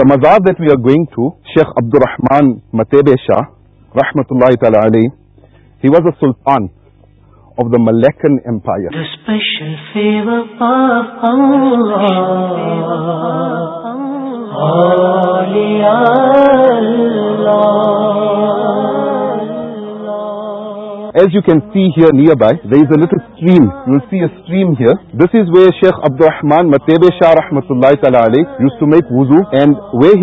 The mazar that we are going to Sheikh Abdul Rahman متےبے Shah رحمت اللہ تعالی علی he was a Sultan of the Malaccan empire as you can see here near by is lake stream you seem this is way Sheikh Abdurrahman Shah رحمت اللہ تعالیٰ علیہ way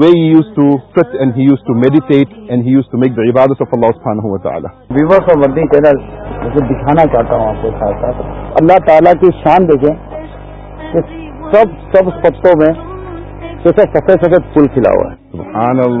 way use to meditate اللہ دکھانا چاہتا ہوں اللہ تعالیٰ کی شان دیکھیں سب سب پتوں میں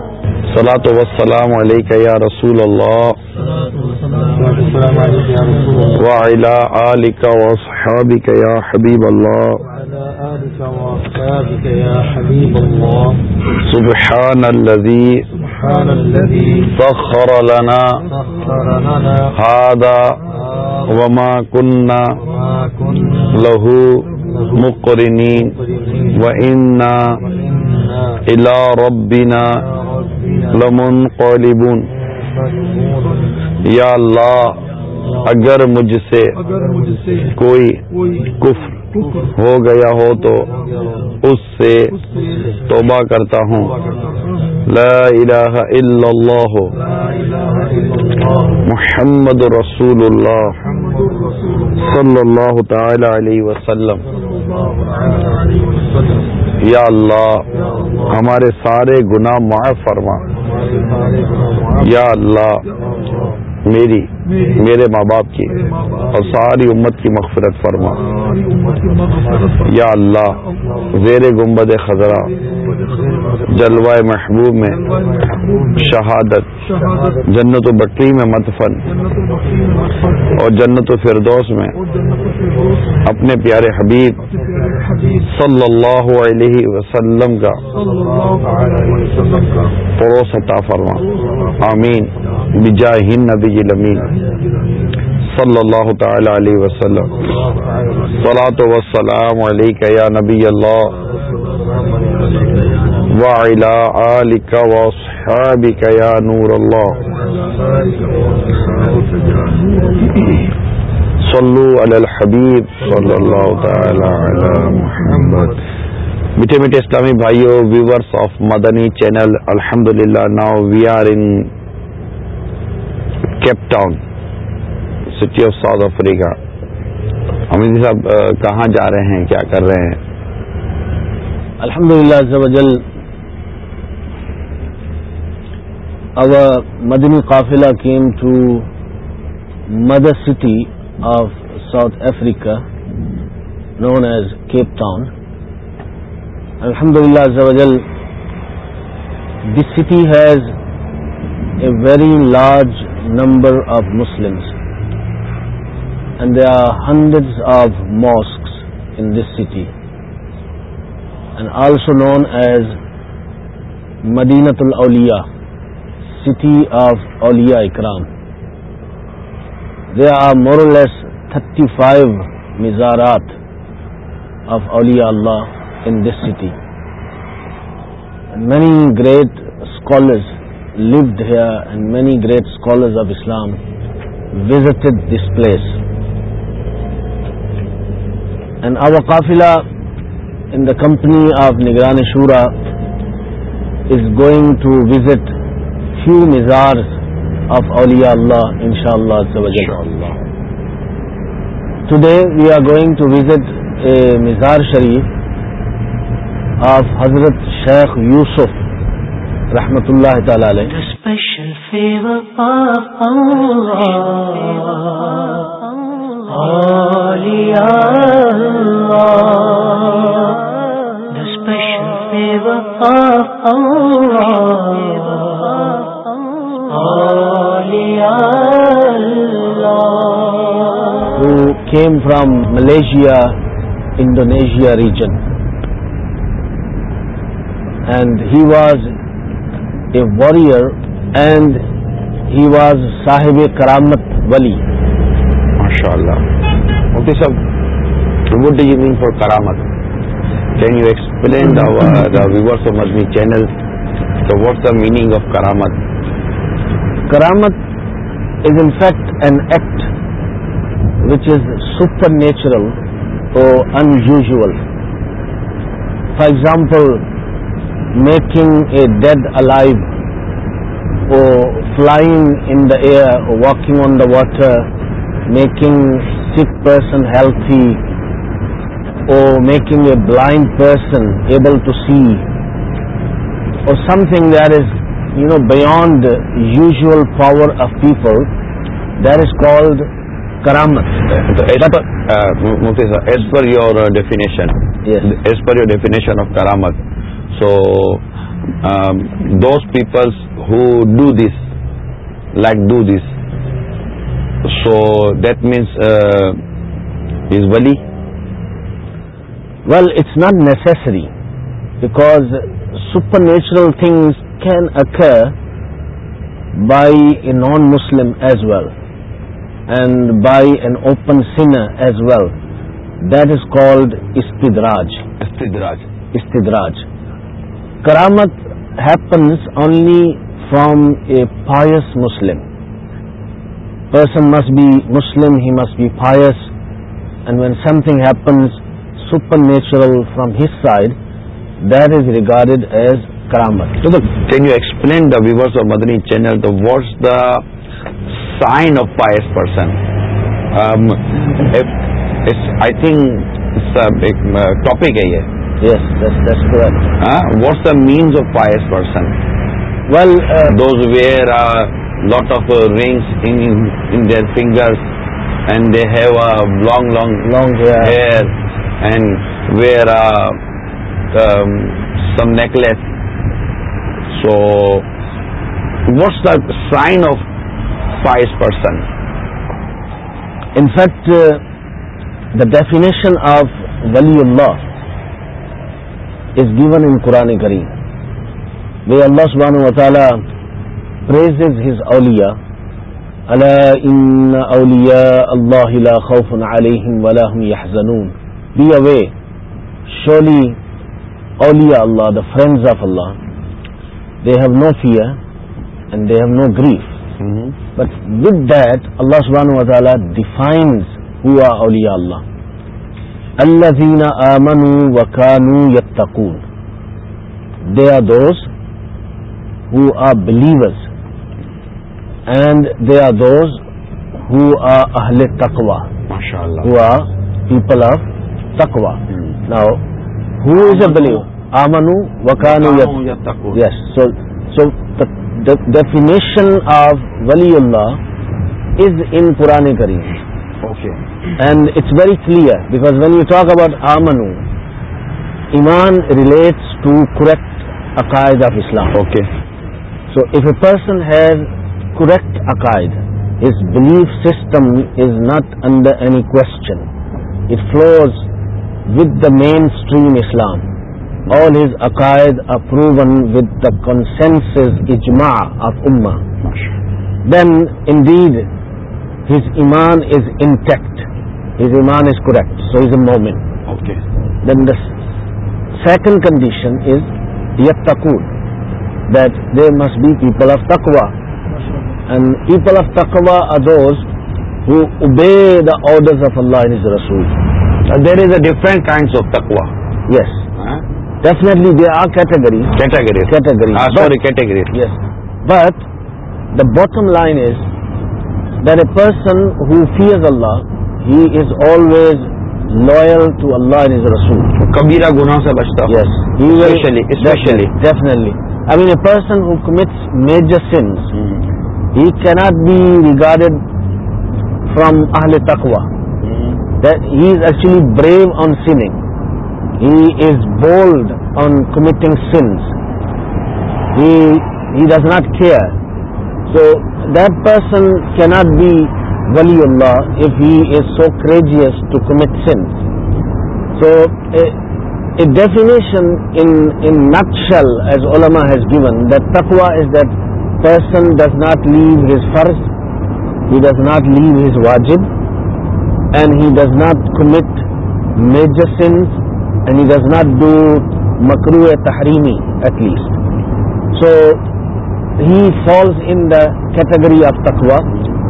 صلاۃ وسلام علیک یا رسول اللہ یا حبیب اللہ سبحان الذي سخر لنا هذا وما كنا له مقرنين وإنا إلى ربنا لمن قلیبون یا اللہ اگر مجھ سے کوئی کفر ہو گیا ہو تو اس سے توبہ کرتا ہوں لا الہ الا اللہ محمد رسول اللہ صلی اللہ تعالی علیہ وسلم یا اللہ ہمارے سارے گناہ معاف فرما یا اللہ میری میرے ماں باپ کی اور ساری امت کی مغفرت فرما یا اللہ زیر گنبد خزرہ جلوہ محبوب میں شہادت جنت و بکری میں متفن اور جنت و فردوس میں اپنے پیارے حبیب صلی اللہ علیہ وسلم کا پڑوس عطا فرما آمین بجا نبی الامین صلی اللہ تعالی علیہ وسلم صلاۃ وسلام علیک یا نبی اللہ وعلا آلک و یا نور اللہ صلو علی علی الحبیب اللہ تعالی محمد میٹھے میٹھے اسلامی بھائیوں ویورس آف مدنی چینل الحمد للہ now we are in Cape Town city of South Africa ہم صاحب کہاں جا رہے ہیں کیا کر رہے ہیں الحمد للہ اور مدنی قافلہ came to mother city of South Africa known as Cape Town الحمد للہ this city has a very large number of Muslims and they are hundred of mosques in this city and also known as مدینت الایا city of اولیا اکرام they are are more less thirty five مزارات of Auliya Allah in this city many great scholars load here and many great scholars of Islam visited this place and our قافلہ in the company of نگران شورا is going to visit few مزارز of اولیا ان شا today we are going to visit a مزاج شریف of حضرت شیخ یوسف رحمۃ اللہ from Malaysia Indonesia region and he was a ward he was صاحب a کرامت ولی ماشاء اللہ فور کرامت کی واٹس میری کرامت کرامت is in fact and act which is supernatural or unusual. For example, making a dead alive, or flying in the air, or walking on the water, making sick person healthy, or making a blind person able to see, or something that is, beyond the usual power of people, that is called کرامت moksha as per your definition as per your definition of کرامت so those people who do this like do this so that means is ولی well it's not necessary because supernatural things can occur by a non Muslim as well and by an open sin as well that is called استدراج استدراج استدراج کرامت happens only from a pious Muslim person must be Muslim he must be pious and when something happens supernatural from his side that is regarded as کرامت can you explain the viewers of Madani Channel what's the sign of pious person I think topic ہے یہ what's the means of pious person well these wear are lot of rings the fingers and they have owing long long and wear are some necklace so what's the sign of pious person in fact the definition of ولی اللہ is given in Quran Kareem where Allah سبحانہ و تعالی praise as his اولیا اللہ ان اولیا اللہ اللہ خوف علیہم ولا هم يحزنون beware surely the friends of Allah they have no fear and they have no grief but with that Allah سبحانہ و تعالیٰ ڈیفائنز ہوا اولیاء اللہ اللہ امن کانو یتقون they are those who are believers and they are those who are اہل تقوا ہو آر پیپل آف تقوا now who is a believer his uh yes so so definition of ولی اللہ is in Quran cream okay and it's very clear because when you talk about a منو ایمان relates to correct عقائد of Islam okay so if a person has correct عقائد his belief system is not under any question it flows with the mainstream Islam all has اکائد approved with the consensus اج ماں of اما دین Indies his ایمان از intact his ایمان is cut so is a moment then the second condition is یق they must be people of تکوا and people of تکوا ادوز holders of ا ل رس there is a different کاکوا yes definitely they are category define but the bottom line is that a person who has Allah he is always loyal to Allah رسول سبھی گنا سے بچتا especially ڈیفلی I mean a person who commits major sins he can't be regarded from اہل تخوا he is actually brave on sinning he is bold on committing sins he does not care so that person کی not be ولی اللہ if he is so courageous to commit sins so a definition an نکشل as اولما has given that تخوا is that person does not leave his فرض he does not leave his واجب and he does not commit major sins and he does not be مکرو اے تحریمی at least so he falls in category of تخوا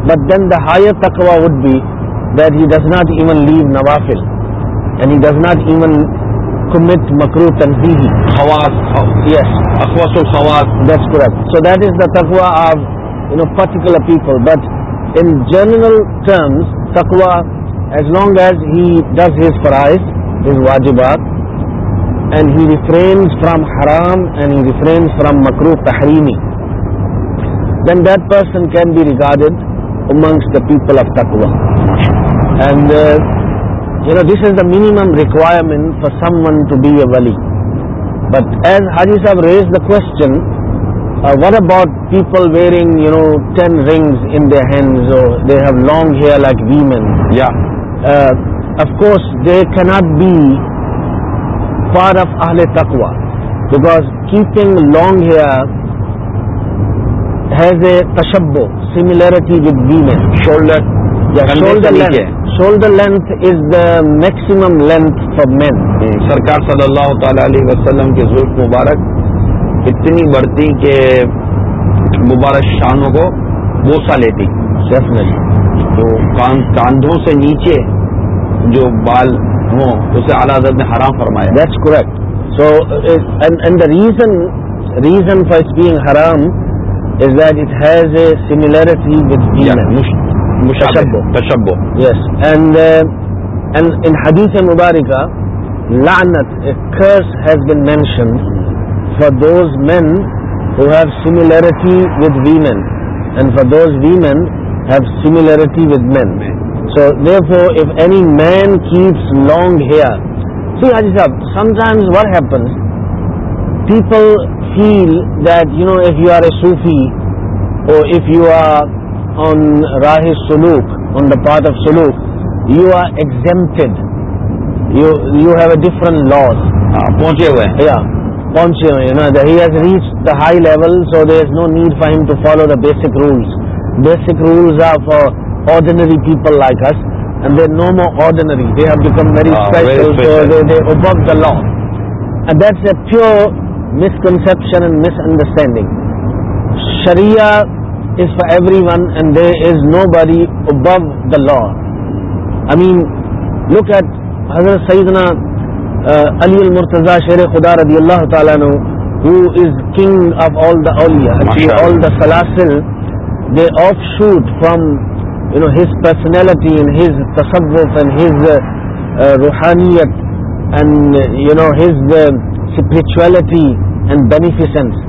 but then the higher تخوا would bet he does not even leave نوافل and he does not even touch مکرو تنظیم so that is the تخوا of او پٹیکل people but in general terms تخوا as long as he does his فرس واجبات and he refrains from حرام and he refrains from مکرو تحریمی then that person can be regarded amongst the people of and you know this is the minimum requirement for some one to be a ولی but as حاجی صاحب raise the question what about people wearing you know ten rings in hands they have long hair like women یا of course they can not be for of اہل تقوا because keeping long hair has a تشبو similarity with women shoulder shoulder length shoulder length is the maximum length of مین سرکار صلی اللہ تعالی علیہ وسلم کی ضلع مبارک اتنی بڑھتی کہ مبارک شانوں کو گوسا لیتی ڈیفینیٹلی تو کاندھوں سے نیچے جو بال ہوں اسے اعلیٰ حضرت نے حرام فرمایا that's correct so the reason reason for us being حرام is that it has a similarity with show yes and and in حدیث مبارکہ لعنت curse has been mention for those men similarity with women for those women have similarity with men men so therefore if any man keeps long hair see حاجی صاحب some times what happens people feel that you know if you are a اور سوفیف you are on راہ سلوک on the part of سلوک you are exempted you have a different laws پہنچے ہوئے ہیں پہنچے ہوئے he has reach the high level so there is no need for him to follow the basic rules basic rules are for ordinary people like there no more are very that is a pure misconception understanding Shreya is for every one and there is nobody ابب the law I main look at حضرت سعیدنا علی المرتضی شیر خدا رضی اللہ تعالی now he's king of all the Auliya فلاسل they offshoot from you know his personality اینز تسبت and روحانیت you know his spirituality and beneficence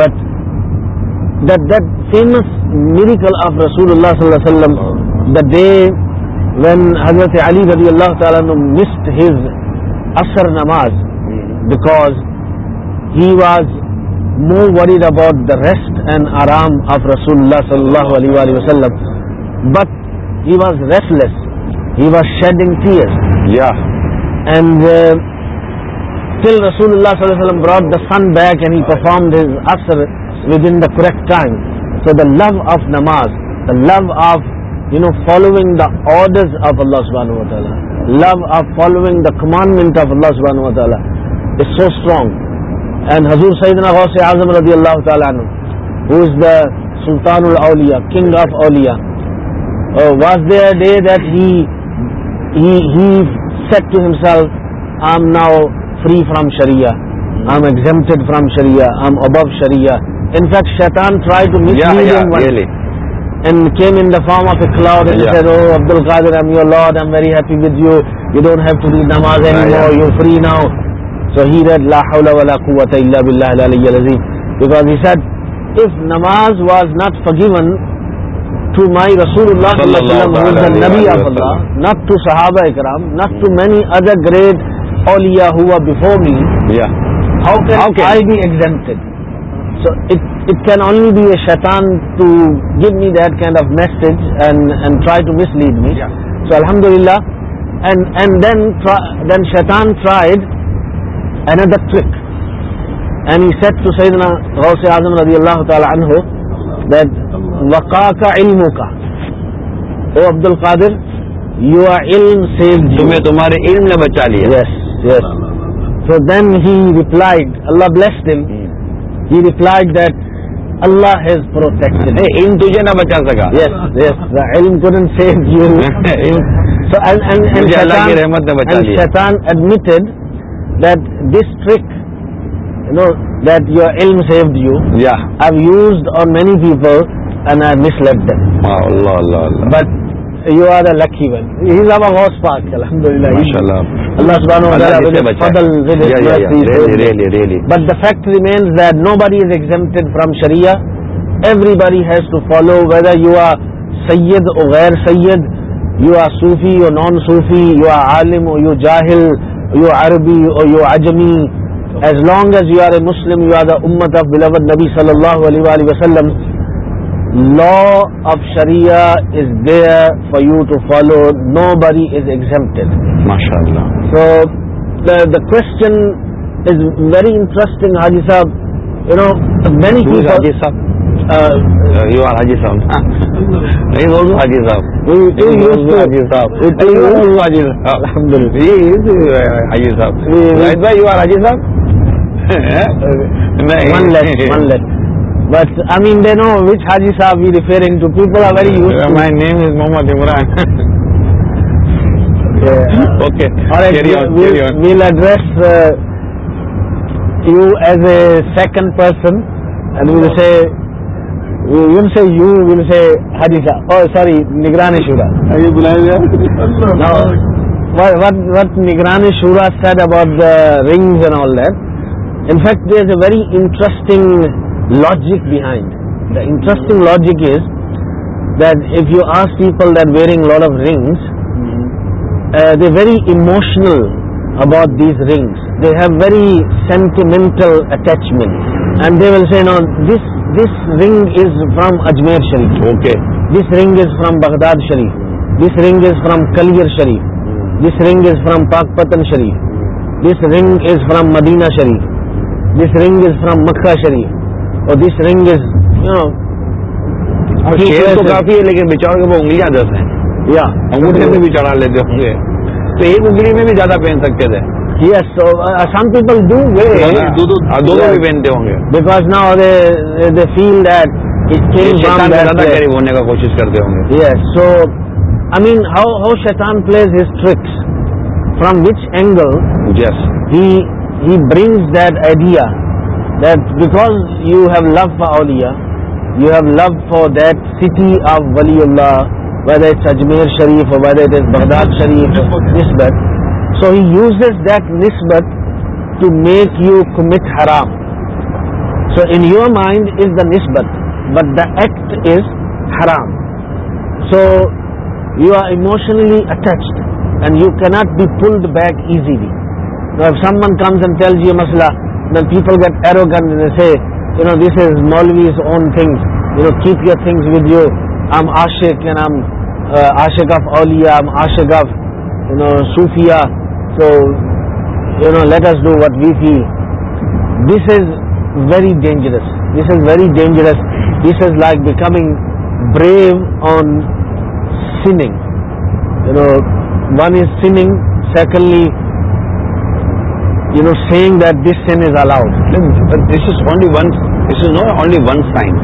but famous میری اللہ the day when حضرت علی اللہ مسڈ ہز اثر نماز because he was worried about the rest and آرام of رسول اللہ صلی اللہ علیہ وسلم بٹ ہی واز ٹل رسول اللہ وسلم brought he correct so the love of نماز of you know following of اللہ تعالیٰ love of following the commandment of Allah is so strong and حضور سیدنا غوث اعظم رضی اللہ از دا سلطان الاولیاء king of Auliya was there day that he said to himself I am now free from شریعہ قوت namaz was not forgiven مائی رسول اللہ اللہ صلی علیہ وسلم نبی نٹرام not to many other great ہوا before me great can only be a شیطان to give me that kind of message and and and try to to mislead me so الحمد للہ then شیطان ادر ٹرک ہی سیٹ سیدنا غوث اعظم رضی اللہ تعالی عنہ دیٹ وقا کا علم کا او عبد القادر یو علم سیو تمہیں تمہارے علم نے بچا لیا yes yes so then he replied Allah bless then he replied that Allah has protect نہ بچا بچا سکا یس یس علم رحمت نے لیا شیطان that you are ایلڈ you I use many people but the fact remains that no بڑیپٹ from Shreya everybody has to follow whether you are Syed or غیر سید یو آر صوفی او نان صوفی یو آر عالم او یو جاہل you عربی or you اجمی as long as you are a Muslim you are the امت of بلاوت نبی صلی اللہ علیہ وسلم لا of Shariah is there for you to follow no بری از ماشاء اللہ so the question is very interesting حاجی صاحب یو نونی صاحب یو آر حاجی صاحب حاجی صاحب حاجی صاحب الحمد للہ صاحب will اڈریو as a second person will say will say you will say ہاجیسا sorry شیورات وٹ وٹ وٹ نگرانی شورات said about rings and all the In fact, there is a very interesting logic behind. The interesting logic is that if you ask people that wearing a lot of rings, mm-hmm. uh, they're very emotional about these rings. They have very sentimental attachments, and they will say, no, this ring is from Ajmer Sharif. Okay. This ring is from Baghdad Sharif. This ring is from Kalir Sharif. Mm. This ring is from Pakpatan Sharif. This ring is from Medina Sharif. This ring is from Mecca شریف اور دس ring از تو کافی ہے لیکن بے کے وہ انگلیاں دس ہیں یا انگوٹھے میں بھی چڑھا لیتے ہوں گے تو ایک انگلی میں بھی زیادہ پہن سکتے تھے یس سم پیپل ڈو دونوں بھی پہنتے ہوں گے بیکاز نا فیل قریب ہونے کا کوشش کرتے ہوں گے yes so I mean how how شیتان plays his tricks from which angle yes he he brings the idea because you have love for Auliya you have love for دٹی آف ولی اللہ whether it's Ajmer Sharif whether it is Baghdad Sharif نسبت so he uses that نسبت to make you commit حرام so in your mind is دا نسبت but the act is حرام so you are emotionally attached and you can not be pulled back easily some one comes and tells you مسئلہ then people get say you know this is maulvis own things you know keep your thing with you I am آشیق آشیق of اولیا اولیم آشک of you know so you know let us do what we feel this is very dangerous this is very dangerous this is like becoming brave on own you know one is singing secondly you know seeing allowed this is only one sign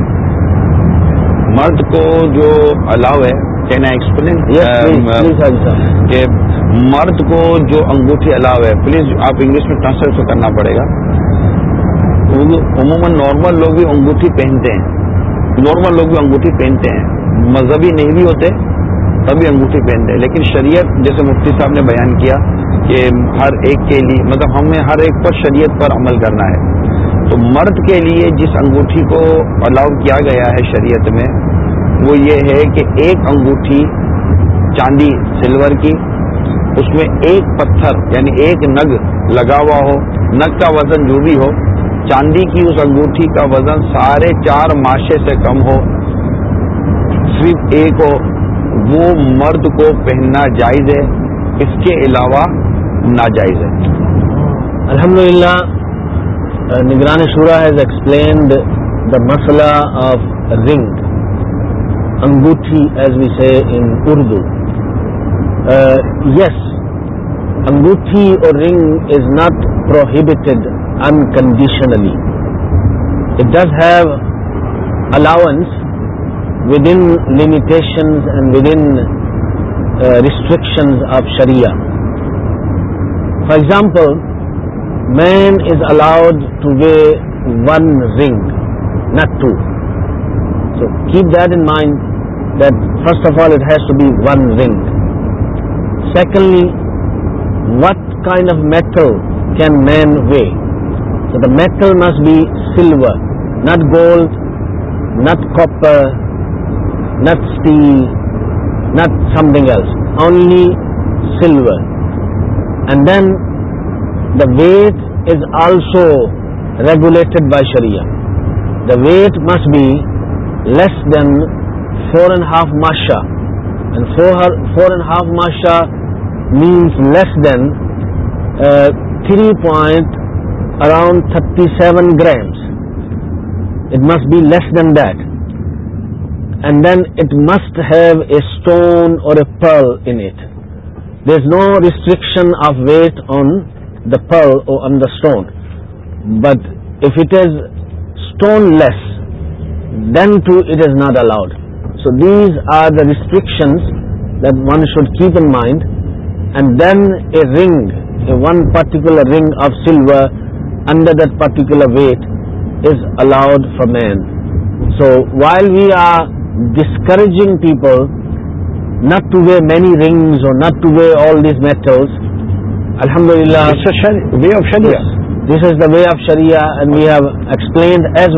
مرد کو جو allow ہے can I explain کہ مرد کو جو انگوٹھی الاؤ ہے پلیز آپ انگلش میں ٹرانسلیٹ تو کرنا پڑے گا عموماً نارمل لوگ بھی انگوٹھی پہنتے ہیں نارمل لوگ بھی انگوٹھی پہنتے ہیں مذہبی نہیں بھی ہوتے تبھی انگوٹھی پہنتے ہیں لیکن شریعت جیسے مفتی صاحب نے بیان کیا کہ ہر ایک کے لیے مطلب ہمیں ہر ایک پر شریعت پر عمل کرنا ہے تو مرد کے لیے جس انگوٹھی کو الاؤ کیا گیا ہے شریعت میں وہ یہ ہے کہ ایک انگوٹھی چاندی سلور کی اس میں ایک پتھر یعنی ایک نگ لگا ہوا ہو نگ کا وزن جو بھی ہو چاندی کی اس انگوٹھی کا وزن سارے چار ماشے سے کم ہو صرف ایک ہو وہ مرد کو پہننا جائز ہے اس کے علاوہ ناجائز ہے الحمد للہ نگران شورا ہیز ایکسپلینڈ دا مسئلہ آف رنگ انگوٹھی as we say in Urdu yes انگوٹھی اور ring is not prohibited unconditionally it does have allowance with in limitations and with in restrictions of Shariah For example, man is allowed to wear one ring, not two. So keep that in mind, that first of all it has to be one ring. Secondly, what kind of metal can man wear? So the metal must be silver, not gold, not copper, not steel, not something else, only silver. And then the weight is also regulated by شریم the weight must be less than four and half ماشا and four and half ماشا means less than three point around thirty seven grams it must be less than that and then it must have a stone or a pearl انت There is no restriction of weight on the pearl or on the stone, but if it is stoneless, then too it is not allowed. So these are the restrictions that one should keep in mind. And then a ring, one particular ring of silver under that particular weight is allowed for man. So while we are discouraging people not to wear men rings or not to wear all these method way of Shreya this is the way of شریال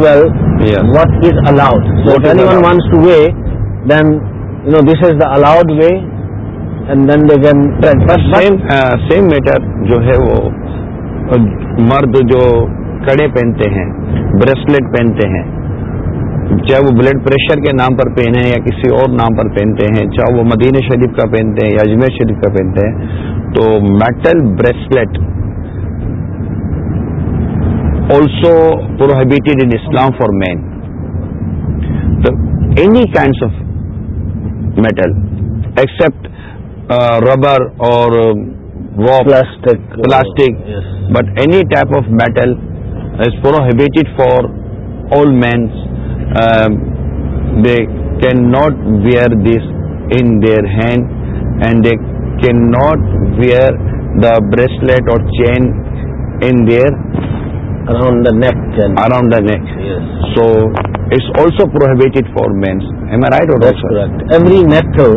what is allowed what's this is allowed way and then the weight same matter جو ہے وہ مرد جو کڑے پہنتے ہیں bracelet پہنتے ہیں چاہے وہ بلڈ پریشر کے نام پر پہنے یا کسی اور نام پر پہنتے ہیں چاہے وہ مدینہ شریف کا پہنتے ہیں یا اجمیر شریف کا پہنتے ہیں تو metal bracelet also prohibited in Islam for men تو any kinds of metal except rubber or plastic plastic but any type of metal is prohibited for all men's Um, they cannot wear this in their hand, and they cannot wear the bracelet or chain in their around the neck. Yes. So it's also prohibited for men. Am I right or that's right? Correct. Every metal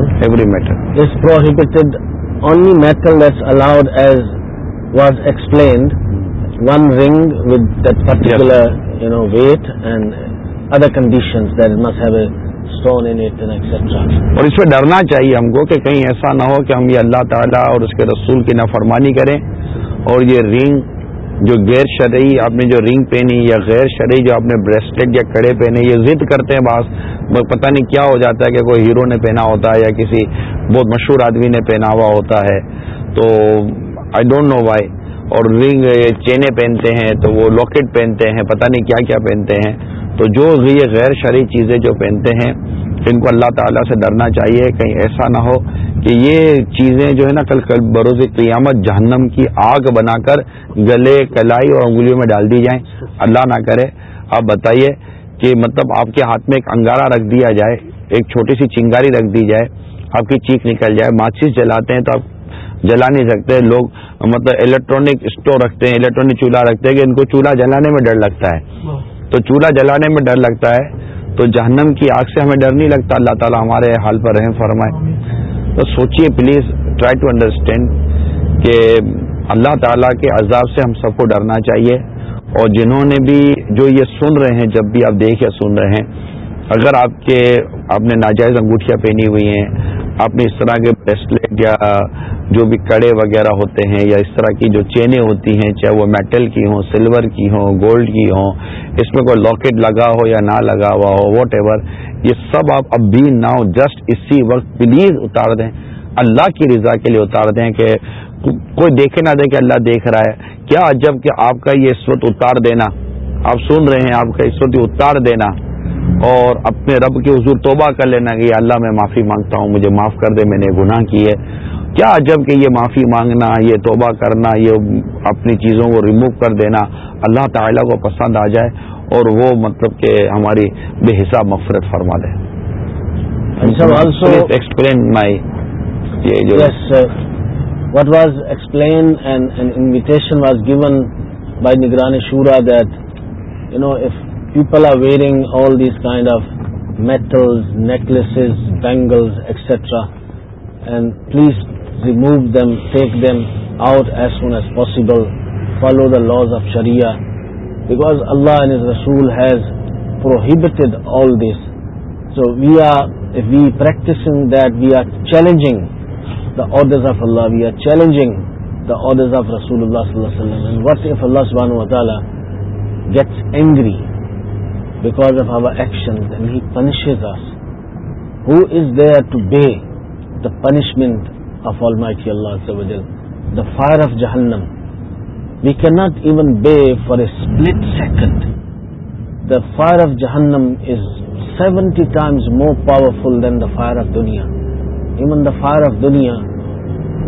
is prohibited. Only metal that's allowed, as was explained, hmm. one ring with that particular weight and other condition اور اس پہ ڈرنا چاہیے ہم کو کہ کہیں ایسا نہ ہو کہ ہم یہ اللہ تعالیٰ اور اس کے رسول کی نافرمانی کریں اور یہ رنگ جو غیر شرعی آپ نے جو رنگ پہنی یا غیر شرعی جو آپ نے بریسلیٹ یا کڑے پہنے یہ ضد کرتے ہیں بعض بس نہیں کیا ہو جاتا ہے کہ کوئی ہیرو نے پہنا ہوتا ہے یا کسی بہت مشہور آدمی نے پہنا ہوا ہوتا ہے تو آئی ڈونٹ نو وائی اور رنگ چینیں پہنتے ہیں تو وہ لاکٹ پہنتے ہیں پتہ نہیں کیا کیا پہنتے ہیں تو جو یہ غیر شرعی چیزیں جو پہنتے ہیں ان کو اللہ تعالیٰ سے ڈرنا چاہیے کہیں ایسا نہ ہو کہ یہ چیزیں جو ہے نا کل کل بروز قیامت جہنم کی آگ بنا کر گلے کلائی اور انگلیوں میں ڈال دی جائیں اللہ نہ کرے آپ بتائیے کہ مطلب آپ کے ہاتھ میں ایک انگارا رکھ دیا جائے ایک چھوٹی سی چنگاری رکھ دی جائے آپ کی چیک نکل جائے ماچس جلاتے ہیں تو آپ جلا نہیں سکتے لوگ مطلب الیکٹرانک اسٹور رکھتے ہیں الیکٹرانک چولہا رکھتے ہیں کہ ان کو چولہا جلانے میں ڈر لگتا ہے تو چولہا جلانے میں ڈر لگتا ہے تو جہنم کی آگ سے ہمیں ڈر نہیں لگتا اللہ تعالیٰ ہمارے حال پر رہیں فرمائے تو سوچیے پلیز ٹرائی ٹو انڈرسٹینڈ کہ اللہ تعالیٰ کے عذاب سے ہم سب کو ڈرنا چاہیے اور جنہوں نے بھی جو یہ سن رہے ہیں جب بھی آپ دیکھ یا سن رہے ہیں اگر آپ کے آپ نے ناجائز انگوٹھیاں پہنی ہوئی ہیں آپ نے اس طرح کے بریسلیٹ یا جو بھی کڑے وغیرہ ہوتے ہیں یا اس طرح کی جو چینیں ہوتی ہیں چاہے وہ میٹل کی ہوں سلور کی ہوں گولڈ کی ہوں اس میں کوئی لاکٹ لگا ہو یا نہ لگا ہوا ہو واٹ ایور یہ سب آپ اب بھی نہ ہو جسٹ اسی وقت پلیز اتار دیں اللہ کی رضا کے لیے اتار دیں کہ کوئی دیکھے نہ کہ اللہ دیکھ رہا ہے کیا جب کہ آپ کا یہ اس وقت اتار دینا آپ سن رہے ہیں آپ کا اس وقت اتار دینا اور اپنے رب کے حضور توبہ کر لینا کہ اللہ میں معافی مانگتا ہوں مجھے معاف کر دے میں نے گناہ کی ہے کیا جب کہ یہ معافی مانگنا یہ توبہ کرنا یہ اپنی چیزوں کو ریموو کر دینا اللہ تعالیٰ کو پسند آ جائے اور وہ مطلب کہ ہماری بے حساب مفرت فرما دے what was explain people are wearing all these kind of metals necklaces bangles etcetera and please remove them take them out as soon as possible follow the laws of Shreya because Allah and رسول has prohibited all these so we are we practising that we are challenging the orders of Allah we are challenging the orders of رسول اللہ صلی اللہ علیہ وسلم what if اللہ سبحانہ و صبح gets angry because of our action then he punish us there to be punishment of almighty کی اللہ سے دا فائر آف جہنم we can not even be for a split second the fire of جہنم is seventy times more powerful than the fire of دنیا even the fire of دنیا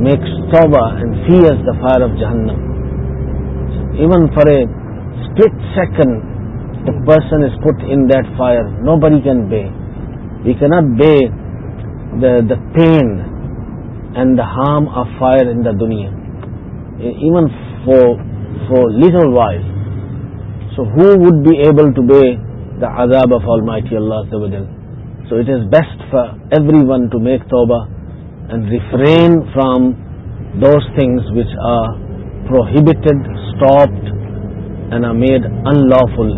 makes سوبا and see as the fire of جہنم even for a split second person is put in that fire nobody can bear we can not bear the pain and the harm of fire in the دنیا even for for little while so who would be able to bear be اذاب almighty Allah so it is best for every one to make تو and refrain from those things which are prohibited stopped and are made unlawful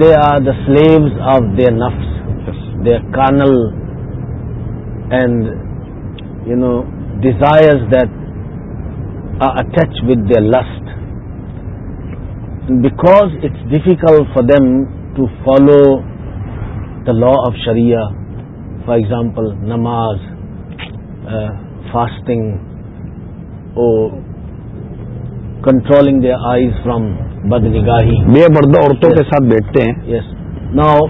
they are the slaves of the نفس the carnal and you know desires that are attach with the lust because it's difficult for them to follow the law of Shariah for example نماز fasting or controlling the eyes from بدنگاہی بے پردہ عورتوں کے ساتھ بیٹھتے ہیں yes now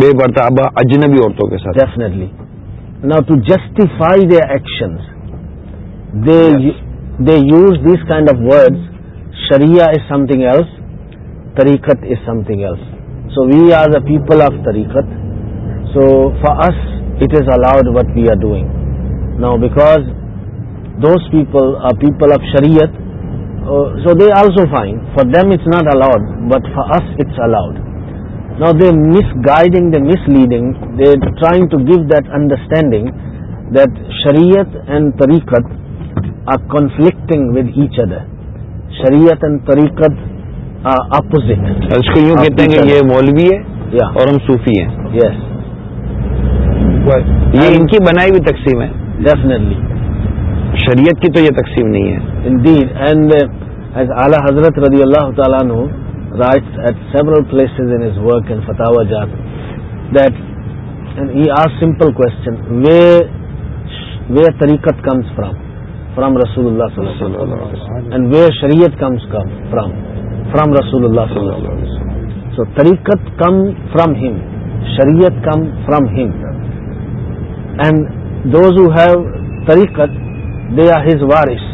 بے اب اجنبی عورتوں کے ساتھ definitely now to justify they action they use these kind of word Shreya is some thing else طریقت is some thing else so we are the people of تریقت so for us it is allowed what we are doing now because those people are people of شریعت so they also fine for them it not allowed but for it's allowed not they misguiding they miss leading they trying to give that understanding that shariat and tariqat are conflicting with each other shariat and کہتے ہیں کہ یہ مولوی ہے اور ہم صوفی ہیں یس یہ ان کی بنائی ہوئی تقسیم ہے ڈیفینیٹلی شریعت کی تو یہ تقسیم نہیں ہے حضرت رضی اللہ تعالیٰ at several place work in Fath god that and you are simple question we where تریقت comes from from رسول اللہ اینڈ ویئر شریعت کمس کم فرام فرام رسول اللہ so تریقت come from him shariat come from him and those you have tariqat they are his waris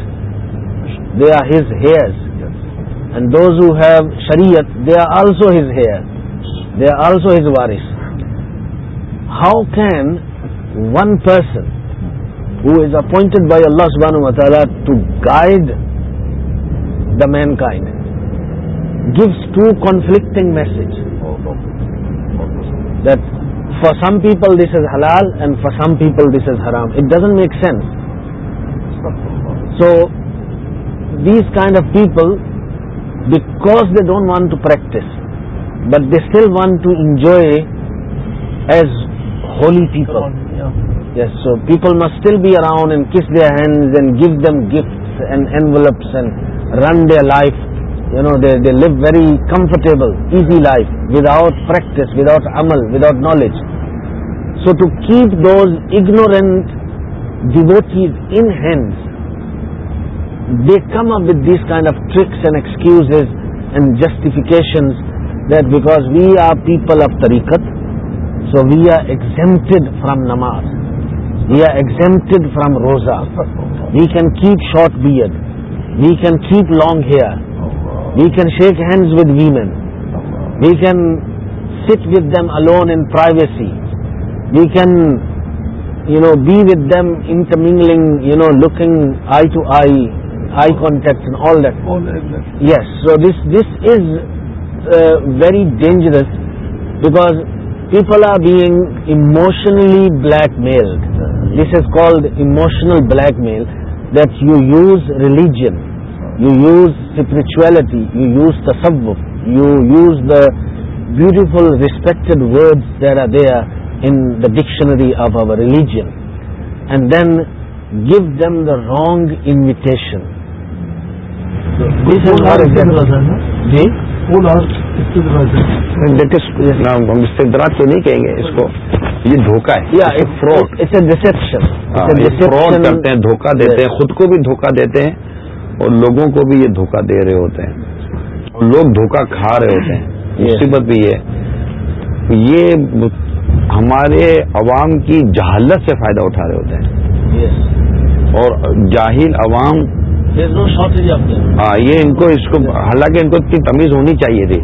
they are his heir and those who have shariat they are also his heir they are also his waris how can one person is appointed by Allah عبان to guide the mankind give two conflicting message the for some people this is halal and for some people this is haram it doesn't make sense So these kind of people, because they don't want to practice, but they still want to enjoy as holy people. Yes, so people must still be around and kiss their hands and give them gifts and envelopes and run their life. You know, they live very comfortable, easy life without practice, without amal, without knowledge. So to keep those ignorant devotees in hands they come up with this kind of tricks and excuse and justification because we are people of tariqat so we are exempt from namaz we are exempt from roza we can keep short beard we can keep long hair we can shake hands with women we can sit with them الائیویسی we can be with them, intermingling, looking eye to eye contact and all that. Yes, so this is uh, very dangerous because people are being emotionally blackmailed. This is called emotional blackmail, that you use religion, you use spirituality, you use tasawwuf, you use the beautiful respected words that are there dictionary of our religion and then give them the wrong invitation اس کو یہ دھوکا fraud کرتے ہیں دھوکہ دیتے ہیں خود کو بھی دھوکہ دیتے ہیں اور لوگوں کو بھی یہ دھوکہ دے رہے ہوتے ہیں لوگ دھوکہ کھا رہے ہوتے ہیں مصیبت بھی ہے یہ ہمارے عوام کی جہالت سے فائدہ اٹھا رہے ہوتے ہیں اور جاہل عوام ہاں یہ ان کو اس کو حالانکہ ان کو اتنی تمیز ہونی چاہیے تھی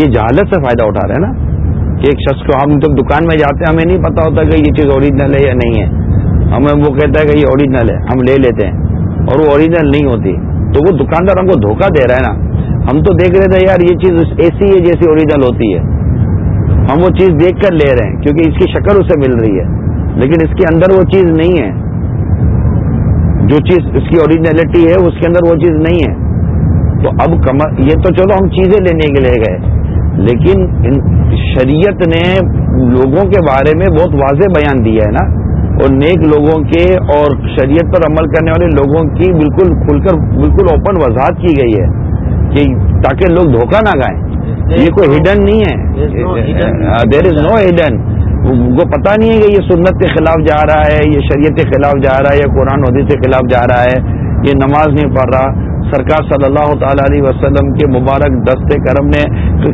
یہ جہالت سے فائدہ اٹھا رہے ہیں نا کہ ایک شخص کو ہم جب دکان میں جاتے ہیں ہمیں نہیں پتا ہوتا کہ یہ چیز اوریجنل ہے یا نہیں ہے ہمیں وہ کہتا ہے کہ یہ اوریجنل ہے ہم لے لیتے ہیں اور وہ اوریجنل نہیں ہوتی تو وہ دکاندار ہم کو دھوکہ دے رہا ہے نا ہم تو دیکھ رہے تھے یار یہ چیز ایسی ہے جیسی اوریجنل ہوتی ہے ہم وہ چیز دیکھ کر لے رہے ہیں کیونکہ اس کی شکل اسے مل رہی ہے لیکن اس کے اندر وہ چیز نہیں ہے جو چیز اس کی اوریجنلٹی ہے اس کے اندر وہ چیز نہیں ہے تو اب کمر یہ تو چلو ہم چیزیں لینے کے لیے گئے لیکن شریعت نے لوگوں کے بارے میں بہت واضح بیان دیا ہے نا اور نیک لوگوں کے اور شریعت پر عمل کرنے والے لوگوں کی بالکل کھل کر بالکل اوپن وضاحت کی گئی ہے کہ تاکہ لوگ دھوکہ نہ گائیں یہ کوئی ہڈن نہیں ہے دیر از نو ہڈن کو پتا نہیں ہے کہ یہ سنت کے خلاف جا رہا ہے یہ شریعت کے خلاف جا رہا ہے یہ قرآن وزید کے خلاف جا رہا ہے یہ نماز نہیں پڑھ رہا سرکار صلی اللہ تعالی علیہ وسلم کے مبارک دست کرم نے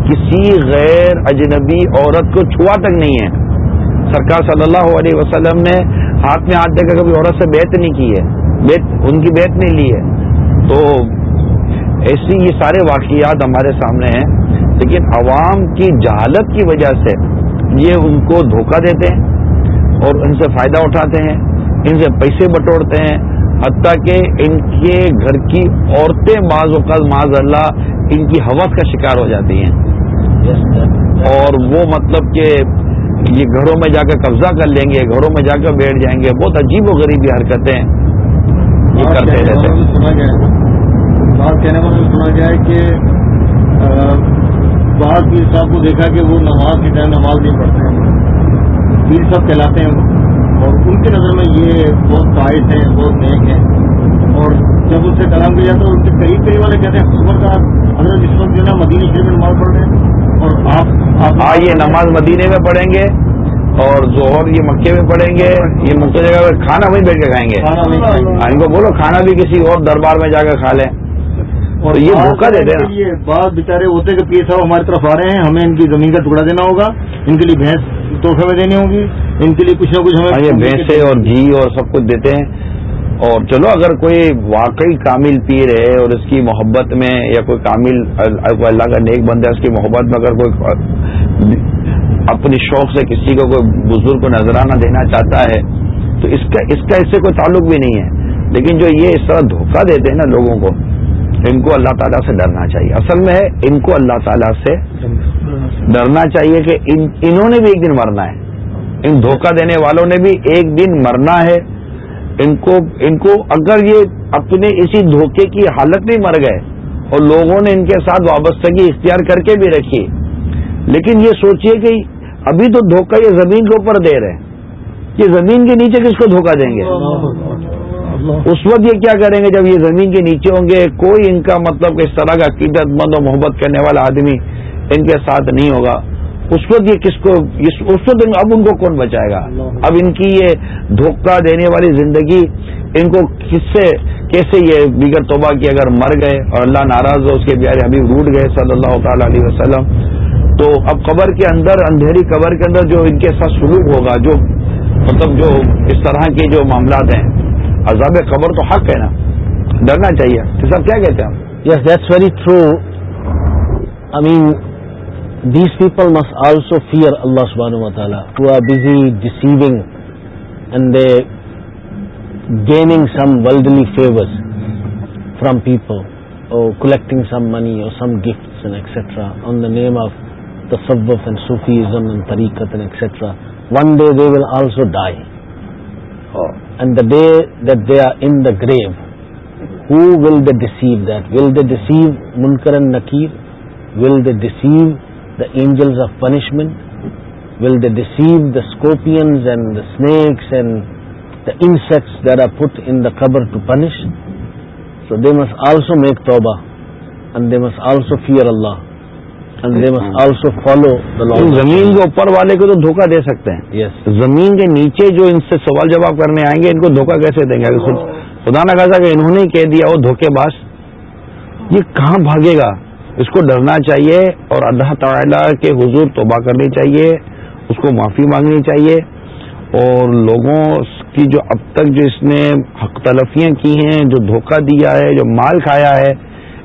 کسی غیر اجنبی عورت کو چھوا تک نہیں ہے سرکار صلی اللہ علیہ وسلم نے ہاتھ میں ہاتھ دے کر کبھی عورت سے بیت نہیں کی ہے بیت ان کی بیت نہیں لی ہے تو ایسی یہ سارے واقعات ہمارے سامنے ہیں لیکن عوام کی جہالت کی وجہ سے یہ ان کو دھوکہ دیتے ہیں اور ان سے فائدہ اٹھاتے ہیں ان سے پیسے بٹورتے ہیں حتیٰ کہ ان کے گھر کی عورتیں بعض اوقات معذ اللہ ان کی حوق کا شکار ہو جاتی ہیں اور وہ مطلب کہ یہ گھروں میں جا کر قبضہ کر لیں گے گھروں میں جا کر بیٹھ جائیں گے بہت عجیب و غریب یہ حرکتیں ہیں کہنے والا سنا جائے کہ بعض پیر صاحب کو دیکھا کہ وہ نماز کے ٹائم نماز نہیں پڑھتے ہیں پیر صاحب کہلاتے ہیں اور ان کی نظر میں یہ بہت باعث ہیں بہت نیک ہیں اور جب ان سے کلام کیا تو ان کے قریب قریب والے کہتے ہیں خبر کا اس وقت جو ہے نا شریف میں نماز پڑھ رہے ہیں اور آپ آئیے نماز مدینے میں پڑھیں گے اور زہر یہ مکے میں پڑیں گے یہ مکہ جگہ پر کھانا وہیں بیٹھ کے کھائیں گے ہاں، ان کو بولو کھانا بھی کسی اور دربار میں جا کر کھا لیں اور یہ دھوکا دیں یہ بات بےچارے ہوتے کہ پیر صاحب ہماری طرف آ رہے ہیں ہمیں ان کی زمین کا ٹکڑا دینا ہوگا ان کے لیے بھینس میں دینی ہوگی ان کے لیے کچھ نہ کچھ ہمیں ہاں، بھینسیں اور گھی اور سب کچھ دیتے ہیں اور چلو اگر کوئی واقعی کامل پیر ہے اور اس کی محبت میں یا کوئی کامل کوئی اللہ کا نیک بند ہے اس کی محبت میں اگر کوئی اپنے شوق سے کسی کو کوئی بزرگ کو نذرانہ دینا چاہتا ہے تو اس کا اس کا اس سے کوئی تعلق بھی نہیں ہے لیکن جو یہ اس طرح دھوکہ دیتے ہیں نا لوگوں کو ان کو اللہ تعالیٰ سے ڈرنا چاہیے اصل میں ہے ان کو اللہ تعالیٰ سے ڈرنا چاہیے کہ ان انہوں نے بھی ایک دن مرنا ہے ان دھوکہ دینے والوں نے بھی ایک دن مرنا ہے ان کو ان کو اگر یہ اپنے اسی دھوکے کی حالت میں مر گئے اور لوگوں نے ان کے ساتھ وابستگی اختیار کر کے بھی رکھی لیکن یہ سوچئے کہ ابھی تو دھوکہ یہ زمین کے اوپر دے رہے ہیں یہ زمین کے نیچے کس کو دھوکہ دیں گے اس وقت یہ کیا کریں گے جب یہ زمین کے نیچے ہوں گے کوئی ان کا مطلب اس طرح کا قیدت مند اور محبت کرنے والا آدمی ان کے ساتھ نہیں ہوگا اس وقت یہ کس کو اس وقت اب ان کو کون بچائے گا اب ان کی یہ دھوکہ دینے والی زندگی ان کو کس سے کیسے یہ بیگر توبہ کی اگر مر گئے اور اللہ ناراض ہو اس کے پیارے ابھی روٹ گئے صلی اللہ تعالی علیہ وسلم تو اب قبر کے اندر اندھیری قبر کے اندر جو ان کے ساتھ سلوک ہوگا جو مطلب جو اس طرح کے جو معاملات ہیں عذاب قبر تو حق ہے نا ڈرنا چاہیے تو کیا کہتے ہیں yes that's very true man these people must also fear Allah و تعالیٰ to are busy deceiving and they gaining some worldly favours from people or collecting some money or some gift etcetera on the name of the and Sufism and tariqat and etcetera one day they will also die and the day that they are in the grave who will they deceive that will they deceive Munkar Nakir will they deceive the angels of punishment will they deceive the scorpions and the snakes and the insects there are put in the qabr to punish so they must also make tauba and they must also fear Allah زمین کے اوپر والے کو تو دھوکہ دے سکتے ہیں زمین کے نیچے جو ان سے سوال جواب کرنے آئیں گے ان کو دھوکہ کیسے دیں گے خدا نہ خاصا کہ انہوں نے کہہ دیا وہ دھوکے باز یہ کہاں بھاگے گا اس کو ڈرنا چاہیے اور اللہ تعالیٰ کے حضور توبہ کرنی چاہیے اس کو معافی مانگنی چاہیے اور لوگوں کی جو اب تک جو اس نے حق تلفیاں کی ہیں جو دھوکہ دیا ہے جو مال کھایا ہے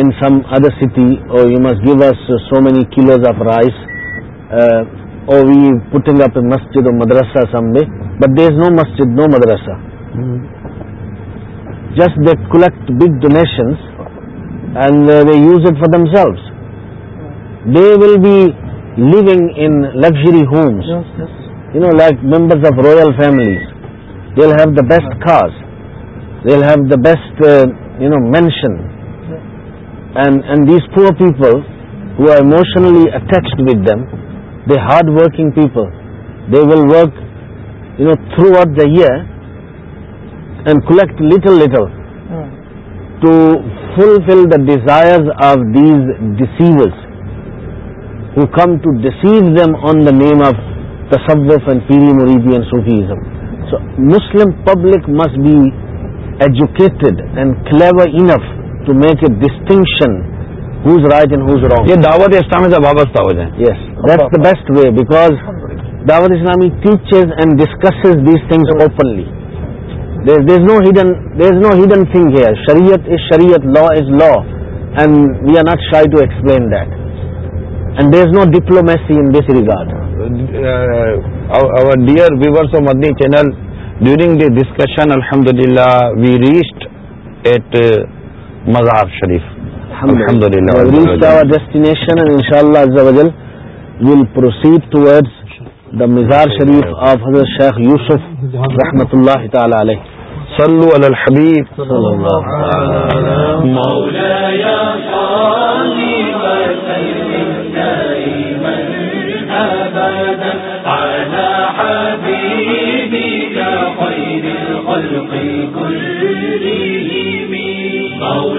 in some other city, oh, you must give us so many kilos of rice, uh, or we putting up a masjid or madrasa someday, but there is no masjid, no madrasa. Just they collect big donations and uh, they use it for themselves. They will be living in luxury homes, you know, like members of royal families. They'll have the best cars, they'll have the best, uh, you know, mansion. And these poor people who are emotionally attached with them, they're hard-working people. They will work, throughout the year and collect little to fulfill the desires of these deceivers who come to deceive them on the name of tasawwuf and Piri Muridi and Sufism. So Muslim public must be educated and clever enough to make a distinction who's who's right and wrong یہ دعوت اسلامی سے وابستہ ہو جائیں yes that's the best way because Dawat Islami teaches and discuss this thing openly no is no hidden thing here shariat is shariat law is law and we are not shy to explain that and there is no diplomacy in this regard our viewers Madani channel during the discussion الحمد للہ وی rest at مزار شریف الحمد للہ destination ان شاء اللہ will proceed towards the مزار شریف of حضرت شیخ یوسف رحمۃ اللہ تعالی علیہ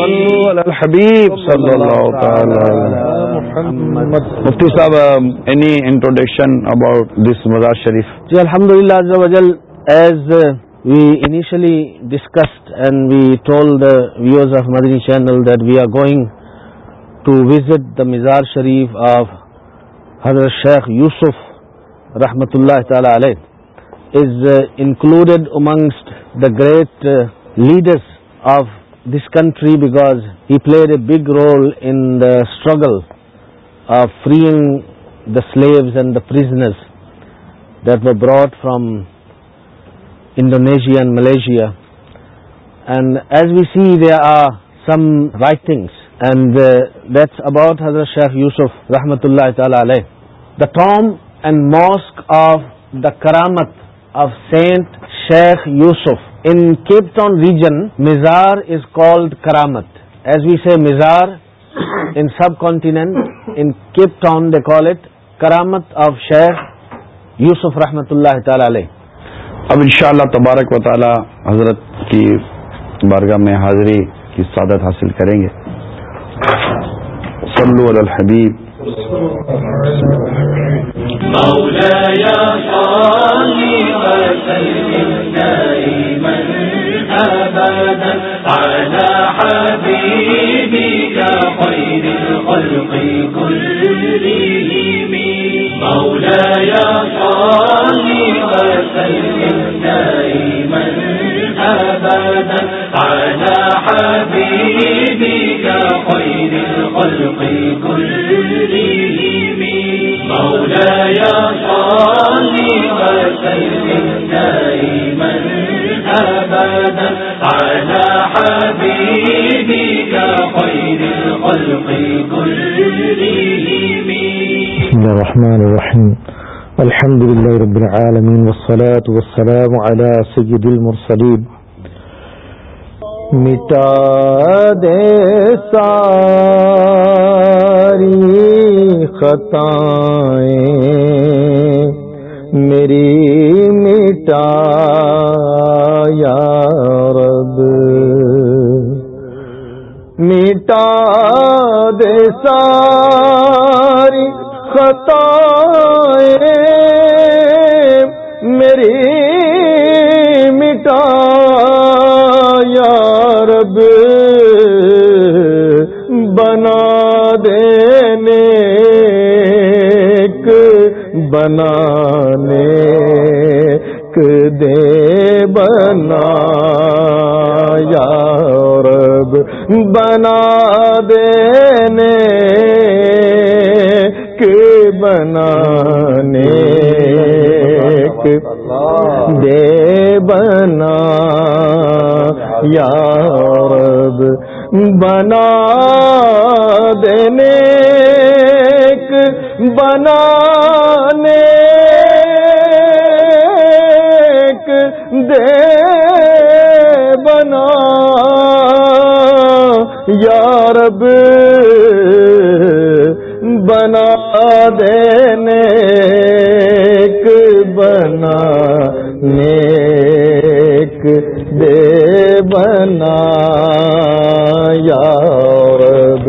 حبیب صلی اللہ محمد مفتی صاحب any introduction about this mazar sharif جی الحمد للہ وجل as we initially discussed and we told the viewers of Madani channel that we are going to visit the mazar sharif of حضرت شیخ یوسف رحمت اللہ تعالی علیہ is included amongst the great leaders of this country because he played a big role in the struggle freeing the slaves and the that were brought from Indonesia and Malaysia and as we see they are some writings and that's about Hazrat Sheikh Yusuf رحمت اللہ تعالی علیہ the tomb and mosque of the karamat of saint Sheikh Yusuf in Cape Town region mazar is called karamat as we say mazar in subcontinent in Cape Town they call it Kramat of Sheikh Yusuf رحمت اللہ تعالی علیہ اب ان شاء اللہ تبارک و تعالی حضرت کی بارگاہ میں حاضری کی سعادت حاصل کریں گے صلو علی الحبیب وسلم آجا على حبيبك خير الخلق كلهم بہ صل وسلم دائما جی على حبيبك خير الخلق كلهم الی صل وسلم دائما پانی الحمد الرحمن الرحيم الحمد لله رب والسلام على وسلم المرسلين صدیلم دے ساری خطائیں میری مٹا یا رب مٹا دے ساری خط میری مٹا یا رب بنا بنانے دے بنا یا رب بنا دینے بنانے دے بنا یا رب بنا دینے ایک بنانے ایک دے بنا یارب بنا دینے ایک بنا نیک دے بنا یارب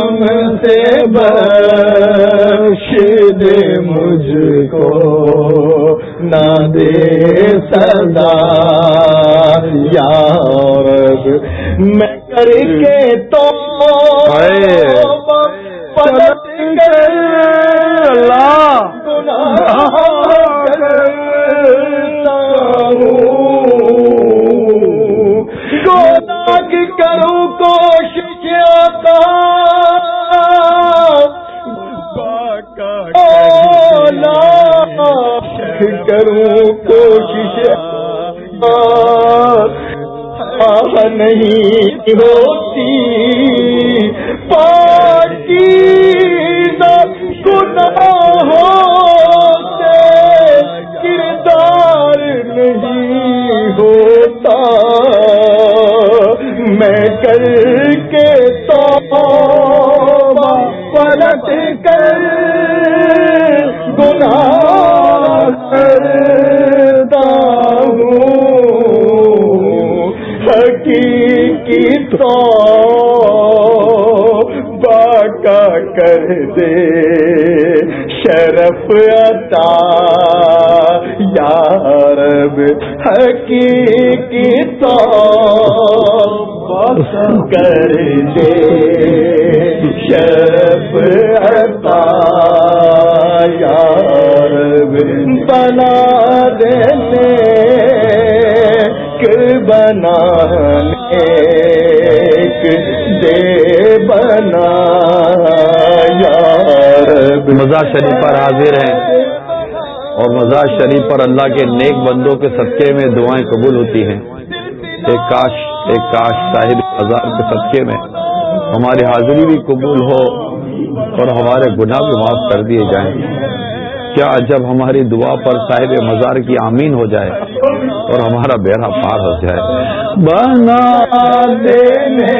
بخش دے مجھ کو نہ ناد سردار یار میں کر کے تو کہ وہ کی کتاب کر دے عطا یار بنا دینے کر بنا دے بنا یار مزہ شریف پر حاضر ہے مزار شریف پر اللہ کے نیک بندوں کے صدقے میں دعائیں قبول ہوتی ہیں ایک کاش ایک کاش صاحب مزار کے صدقے میں ہماری حاضری بھی قبول ہو اور ہمارے گناہ بھی معاف کر دیے جائیں کیا جب ہماری دعا پر صاحب مزار کی آمین ہو جائے اور ہمارا بیڑا پار ہو جائے بنا دینے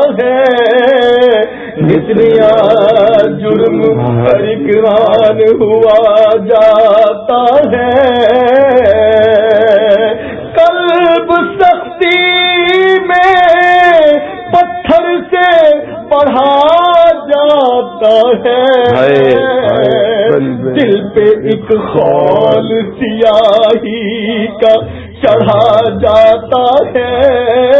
جرم جمران ہوا جاتا ہے قلب سختی میں پتھر سے پڑھا جاتا ہے دل پہ ایک خال سیاہی کا چڑھا جاتا ہے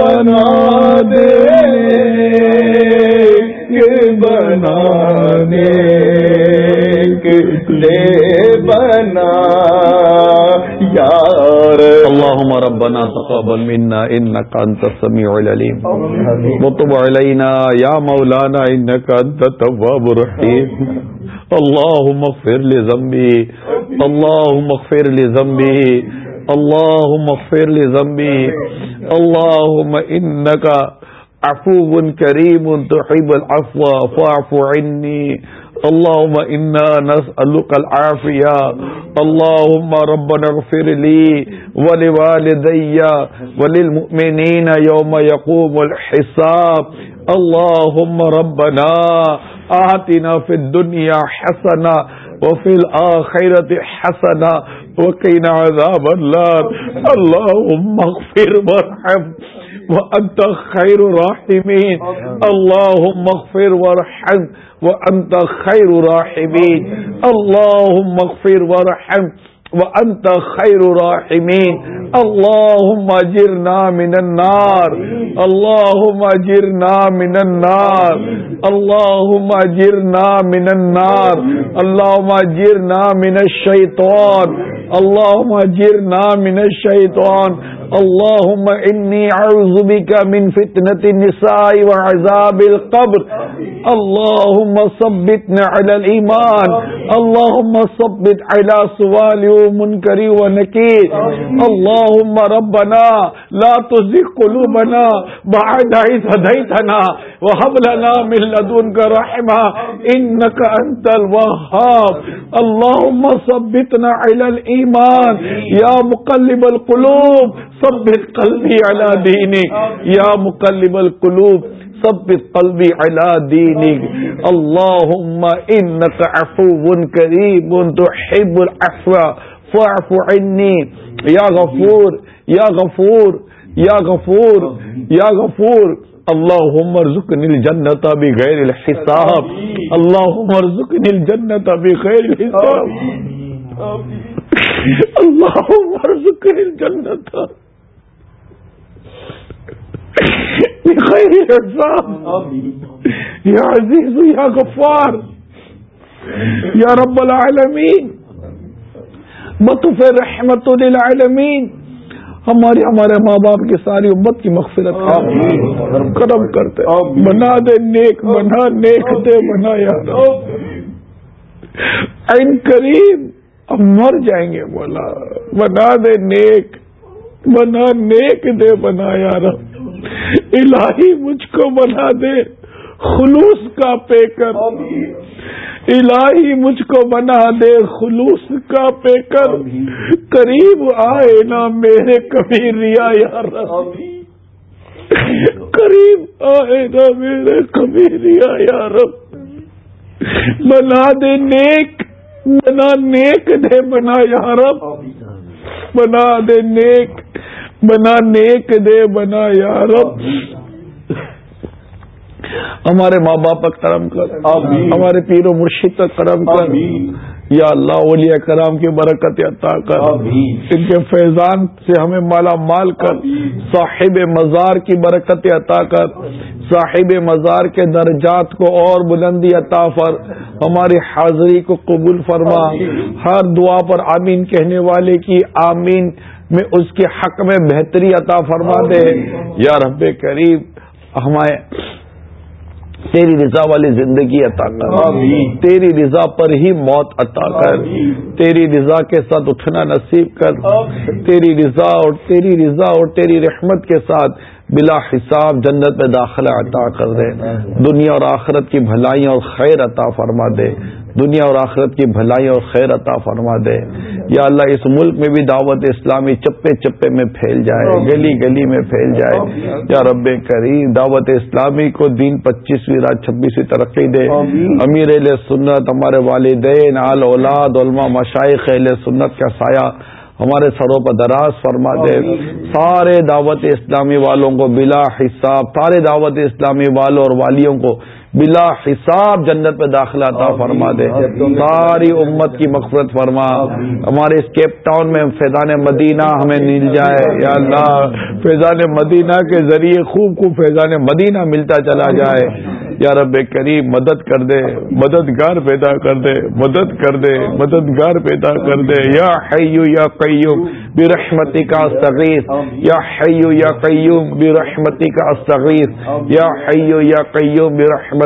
بنا بنا بنانے لے بنا اللهم ربنا تقبل منا انك انت السميع العليم وتب علينا يا مولانا انك انت التواب الرحيم اللهم اغفر لي ذنبي اللهم اغفر لي ذنبي اللهم اغفر اللهم انك عفو كريم تحب العفو فاعف عني اللهم انا فاف عنی اللهم ربنا اغفر لي ولوالدي وللمؤمنين يوم يقوم الحساب اللهم ربنا آتنا في الدنيا دنیا وفل آخرت حسنا وقینا عذاب النار اللهم اغفر وارحم وانت خير الراحمين اللهم اغفر وارحم وانت خير الراحمين اللهم اغفر وارحم وانت خیر اللہ اللهم اجرنا من النار اللهم اجرنا من النار اللهم اجرنا من النار اللهم اجرنا من الشیطان اللهم اجرنا من الشیطان اللهم اللهم اللهم اللهم اللهم إني أعوذ بك من من فتنة النساء وعذاب القبر ثبتنا على على الإيمان ثبت سوال ونكير ربنا لا تزغ قلوبنا بعد إذ هديتنا وهب لنا لدنك رحمة إنك أنت الوهاب ثبتنا على الإيمان يا مقلب القلوب سب قلبی اللہ دینی یا مقلب القلوب سب قلبی اللہ دینی اللہ العفو فاعف عنی یا غفور یا غفور یا غفور یا غفور اللہ عمر الجنت بغیر جنت بھی غیر الحصاب اللہ عمر ذکن جنت بھی غیر الحساب اللہ عمر ذکیل جنت عزیز یا رب العالمین بتفر رحمت للعالمین ہماری ہمارے ماں باپ کی ساری امت کی مغفرت قدم کرتے بنا دے نیک بنا نیک دے بنا یا این کریم ہم مر جائیں گے بولا بنا دے نیک بنا نیک دے بنا یا رب الہی مجھ کو بنا دے خلوص کا پیکر الہی مجھ کو بنا دے خلوص کا پیکر قریب آئے نا میرے کبھی ریا ری قریب آئے نا میرے کبھی ریا رب بنا دے نیک بنا نیک دے بنا یا رب بنا دے نیک بنا نیک دے بنا رب ہمارے ماں باپ کا کرم کر ہمارے پیر و مرشد کرم کر یا اللہ علیہ کرام کی برکت عطا کر ان کے فیضان سے ہمیں مالا مال کر صاحب مزار کی برکت عطا کر صاحب مزار کے درجات کو اور بلندی عطا فر ہماری حاضری کو قبول فرما ہر دعا پر آمین کہنے والے کی آمین میں اس کے حق میں بہتری عطا فرما دے یا رب قریب ہمارے تیری رضا والی زندگی عطا کر تیری رضا پر ہی موت عطا کر تیری رضا کے ساتھ اٹھنا نصیب کر تیری رضا اور تیری رضا اور تیری رحمت کے ساتھ بلا حساب جنت میں داخلہ عطا کر دے دنیا اور آخرت کی بھلائیاں اور خیر عطا فرما دے دنیا اور آخرت کی بھلائی اور خیر عطا فرما دے یا اللہ اس ملک میں بھی دعوت اسلامی چپے چپے میں پھیل جائے گلی گلی میں پھیل جائے یا رب کری دعوت اسلامی کو دین پچیسویں رات چھبیسویں ترقی دے امیر اہل سنت ہمارے والدین آل اولاد علماء مشائق اہل سنت کا سایہ ہمارے سروں پر دراز فرما دے سارے دعوت اسلامی والوں کو بلا حساب سارے دعوت اسلامی والوں اور والیوں کو بلا حساب جنت میں داخلہ تھا فرما دے ساری امت کی مغفرت فرما ہمارے اس کیپ ٹاؤن میں فیضان مدینہ ہمیں مل جائے یا اللہ فیضان مدینہ کے ذریعے خوب خوب فیضان مدینہ ملتا چلا جائے یا رب کریم مدد کر دے مددگار پیدا کر دے مدد کر دے مددگار پیدا کر دے یا حیو یا قیوم بھی کا استغیث یا حیو یا قیوم بھی کا استغیث یا حیو یا قیوم برحمت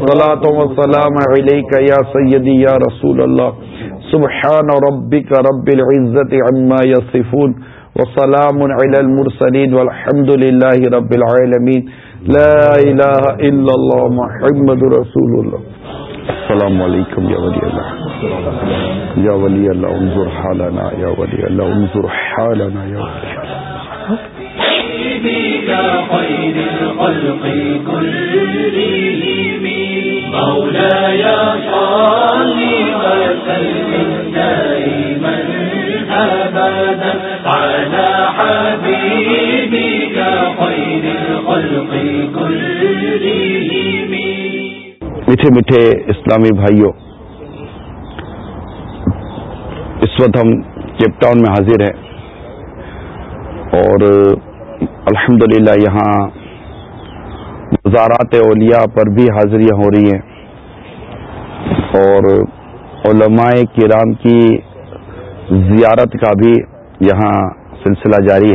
صلات و سلام علیک یا سیدی یا رسول اللہ سبحان ربک رب العزت عما یصفون وسلام علی المرسلین والحمد للہ رب العالمین لا الہ الا اللہ محمد رسول اللہ السلام علیکم یا ولی اللہ یا ولی اللہ انظر حالنا یا ولی اللہ انظر حالنا یا ولی اللہ میٹھے میٹھے اسلامی بھائیوں اس وقت ہم کیپ ٹاؤن میں حاضر ہیں اور الحمدللہ یہاں مزارات اولیاء پر بھی حاضریاں ہو رہی ہیں اور علماء کرام کی زیارت کا بھی یہاں سلسلہ جاری ہے